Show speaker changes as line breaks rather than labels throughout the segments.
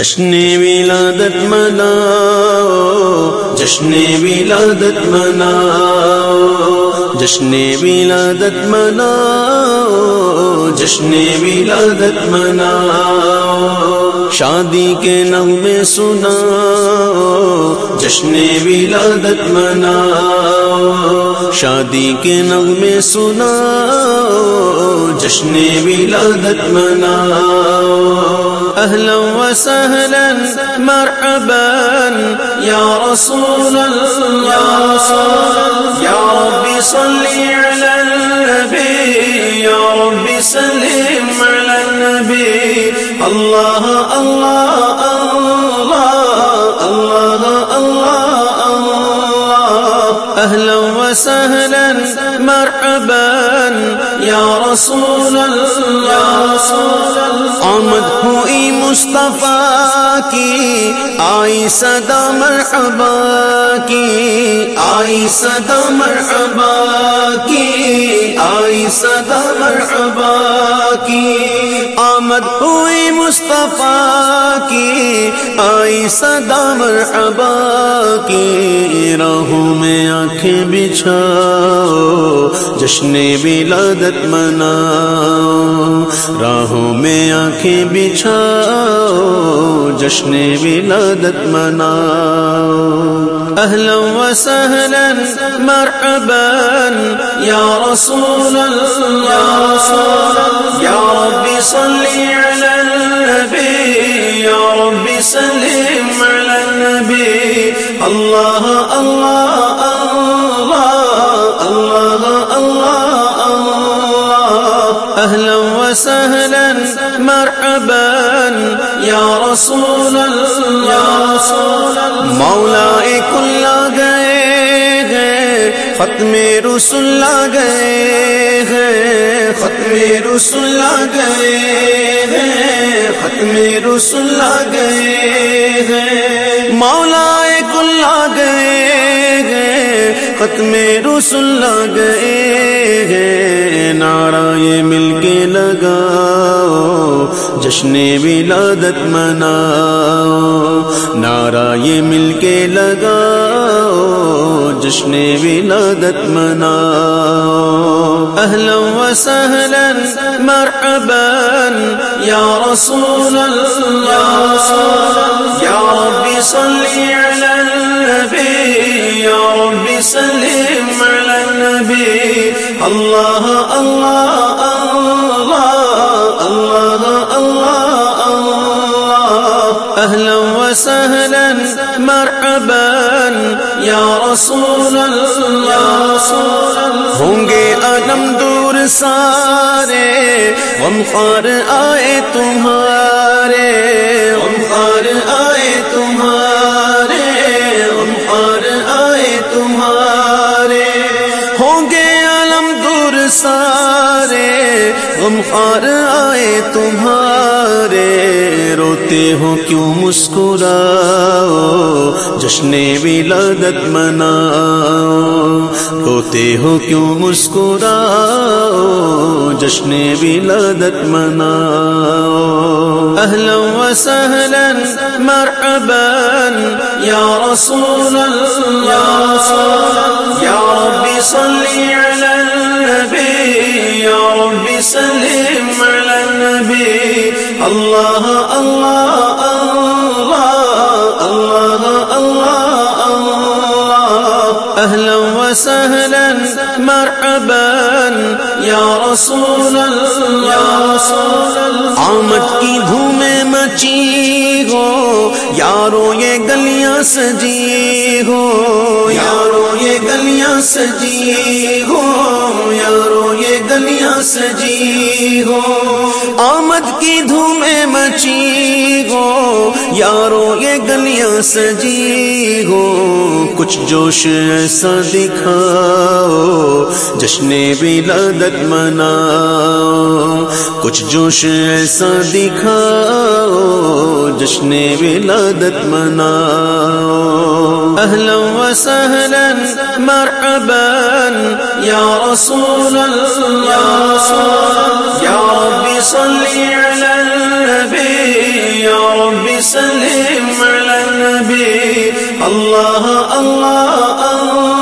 جشن ولادت مناؤ جشن ولادت مناؤ۔ جشن ولادت مناؤ، جشن ولادت مناؤ۔ شادی کے نغمے سنا جشن ولادت مناؤ۔ شادی کے نغمے سنا جشن ولادت مناؤ۔ أهلا وسهلا مرحبا يا رسول الله يا رب صل على النبي يا رب اللہ على النبي الله الله مرحبا يا رسول الله آمد ہوئی مصطفیٰ کی، آئی صدا مرحبا کی، آئی صدا مرحبا کی، آئی صدا مرحبا کی، آمد ہوئی مصطفیٰ کی، آئی صدا مرحبا کی راہوں میں آنکھیں بچھاؤ، جشن ولادت مناؤ۔ راہوں میں آنکھیں بچھاؤ، جشن ولادت مناؤ۔ اہلا وسہلا مرحبا، یا رسول اللہ، یا رب صلی علی النبی، یا رب سلم علی النبی۔ اللہ اللہ اللہ۔ اللہ اہلا وسہلا مرحبا یا رسول اللہ مولا کل گئے گئے ختم رسول گئے گئے ختم رسول گئے گئے ختم رسول گئے گئے مولا کل گئے گئے ختم رسول لگے گئے نعرہ مل کے لگاؤ، جشن ولادت مناؤ، نعرہ یہ مل کے لگاؤ، جشن ولادت مناؤ۔ اہلا وسہلا مرحبا یا رسول اللہ یا رب صلی علی النبی یا رب سلم علی النبی اللہ اللہ اللہ اللہ اللہ اللہ اہلا وسہلا مرحبا یا رسول اللہ ہوں گے علم دور سارے، غم خار آئے تمہارے، غم خار آئے تمہارے، غم خار آئے تمہارے۔ ہوں گے علم دور سارے، غم خار آئے تمہارے۔ روتے ہو کیوں مسکراؤ؟ جشن ولادت مناؤ۔ روتے ہو کیوں مسکراؤ؟ جشن ولادت مناؤ۔ اہلا وسہلا مرحبا یا رسول اللہ یا رب صلی علی النبی یا رب سلم علی النبی اللہ اللہ اللہ اللہ اللہ اللہ اہلا وسہلا مرحبا یا رسول اللہ آمد کی دھومیں مچی ہو، یارو یہ گلیاں سجی ہو، یارو یہ گلیاں سجی ہو، یارو یہ گلیاں سجی ہو، آمد کی دھومیں مچی ہو، یارو یہ گلیاں سجی ہو۔ کچھ جوش ایسا دکھاؤ، جشن ولادت مناؤ۔ کچھ جوش ایسا دکھاؤ، جشن ولادت مناؤ۔ أهلا وسهلا، مرحبا، يا رسول الله، يا رب صل على النبي، يا رب سلم على النبي. الله الله الله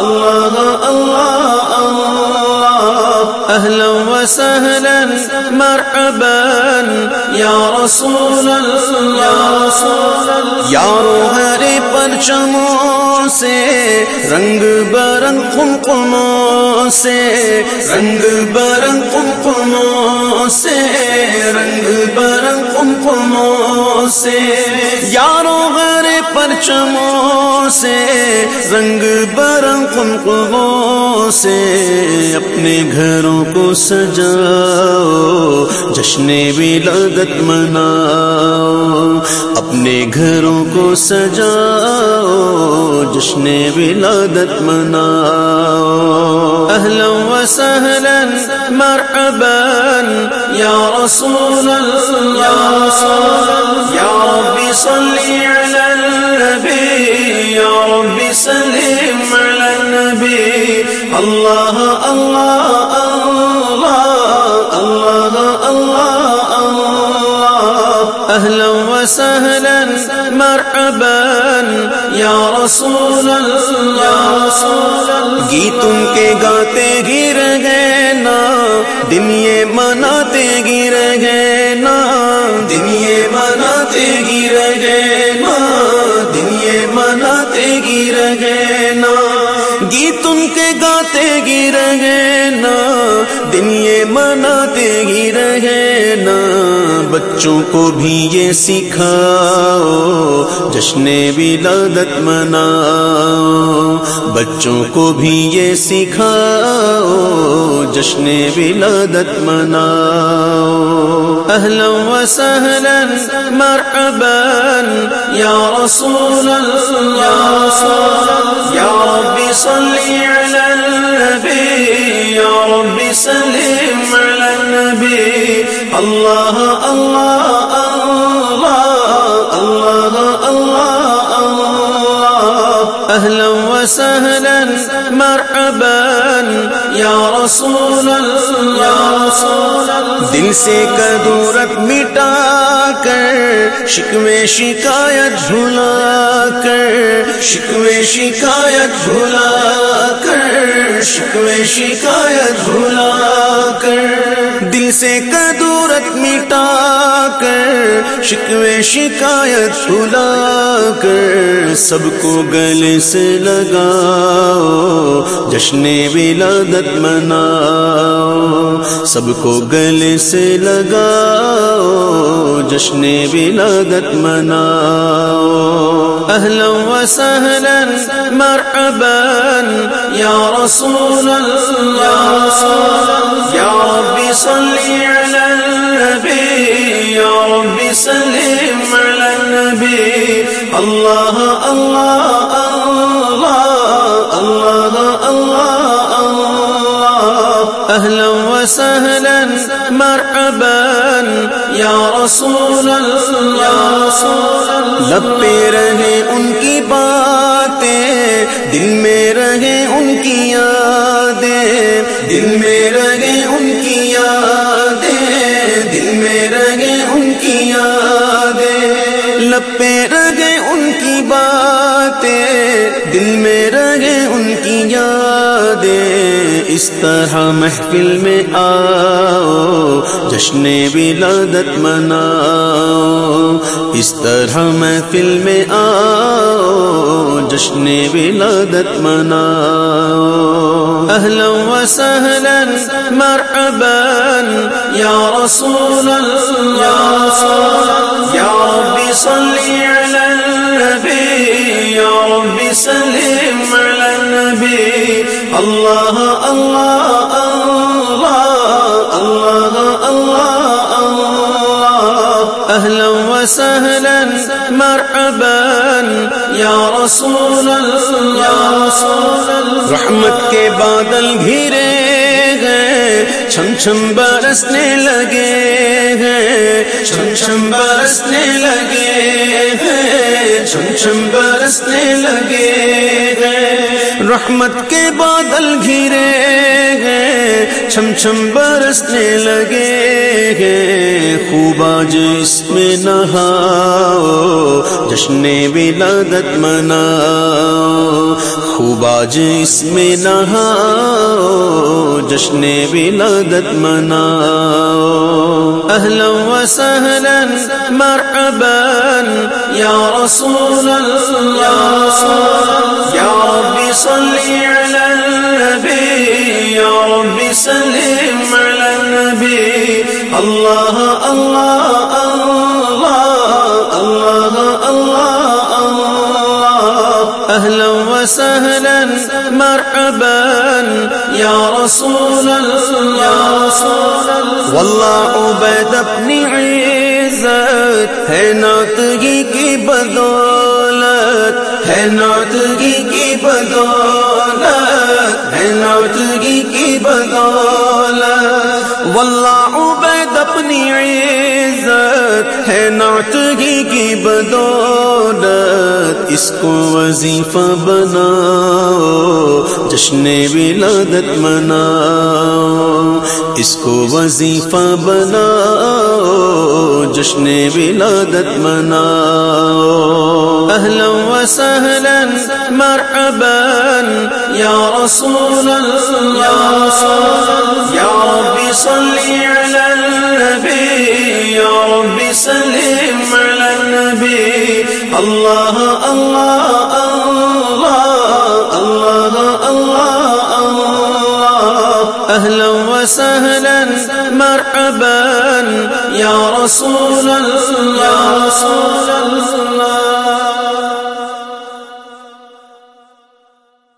الله الله الله. أهلا وسهلا مرحبا. يا رسول الله یارو ہرے پرچموں سے، رنگ برنگ کمکموں سے، رنگ برنگ کمکموں سے، رنگ برنگ کمکموں سے یارو ہرے پرچموں سے، رنگ برنگ کمکموں سے، اپنے گھروں کو سجاؤ جشن ولادت مناؤ، اپنے گھروں کو سجاؤ، جشن ولادت مناؤ۔ اہلا وسہلا مرحبا، یا رسول اللہ، یا رب صلی علی النبی، یا رب سلم علی النبی۔ اللہ اللہ اہلا وسہلا مرحبا، یا رسول اللہ گیتوں کے گاتے گر گئے نا دن یہ مناتے گر گئے نا۔ دن یہ مناتے گر گئے نا دن یہ مناتے گر گئے نا۔ گیتوں کے گاتے گر گئے نا دن یہ مناتے گر گئے نا، بچوں کو بھی یہ سکھاؤ، جشن ولادت مناؤ، بچوں کو بھی یہ سکھاؤ، جشن ولادت مناؤ۔ اہلا وسہلا مرحبا، یا رسول اللہ، یا رب صلی رب سلم علی النبی اللہ اللہ اللہ اللہ اللہ اللہ اہلا وسہلا مرحبا. یا رسول اللہ دل سے کدورت مٹا کر، شکوے شکایت بھلا کر۔ شکوے شکایت بھلا کر، شکوے شکایت بھلا کر۔ دل سے کدورت مٹا کر، شکوے شکایت بھلا کر۔ سب کو گلے سے لگاؤ، جشن ولادت مناؤ، سب کو گلے سے لگاؤ، جشن ولادت مناؤ۔ اہلا وسہلا مرحبا، یا رسول اللہ، یا رب صلی علی النبی، یا رب سلم علی النبی۔ اللہ اللہ اللہ۔ اللہ اہلا وسہلا مرحبا یا رسول اللہ لبے رہے ان کی باتیں، دل میں رہے ان کی یادیں، دل میں رہے اس طرح محفل میں آؤ، جشن ولادت مناؤ۔ اس طرح محفل میں آؤ، جشن ولادت مناؤ۔ اہلا وسہلا مرحبا، یا رسول اللہ، یا رب صلی علی النبی، یا رب سلم علی النبی اللہ اللہ اللہ اللہ اللہ۔ اللہ اہلا وسہلا مرحبا یا رسول اللہ۔ رحمت کے بادل گھرے ہیں، چھم چھم برسنے لگے ہیں۔ چھم چھم برسنے لگے ہیں، چھم چھم برسنے لگے ہیں۔ رحمت کے بادل گھرے ہیں، چھم چھم برسنے لگے ہیں۔ خوب آج اس میں نہا جشن ولادت منا خوب آج اس میں نہا جشن ولادت منا اہلا و سہلا مرحبا، یا رسول اللہ، یا رب صلی علی النبی، یا رب سلم علی النبی۔ اللہ اللہ اللہ اللہ اللہ۔ اللہ اہلا و سہلا مرحبا، یا رسول اللہ۔ واللہ عبید اپنی عزت، ہے ناتگی کی بدولت، ہے ناتگی کی بدولت ہے ناتگی کی بدولت۔ واللہ عبید اپنی عزت ہے ناتگی کی بدولت۔ اس کو وظیفہ بناؤ، جشن ولادت مناؤ۔ اس کو وظیفہ بناؤ، جشن ولادت مناؤ۔ اہلا و سہلا مرحبا، یا رسول اللہ، یا رب صلی علی النبی، یا رب سلم علی النبی۔ اللہ اللہ اللہ اللہ اللہ اللہ۔ اہلا وسهلا مرحبا یا رسول اللہ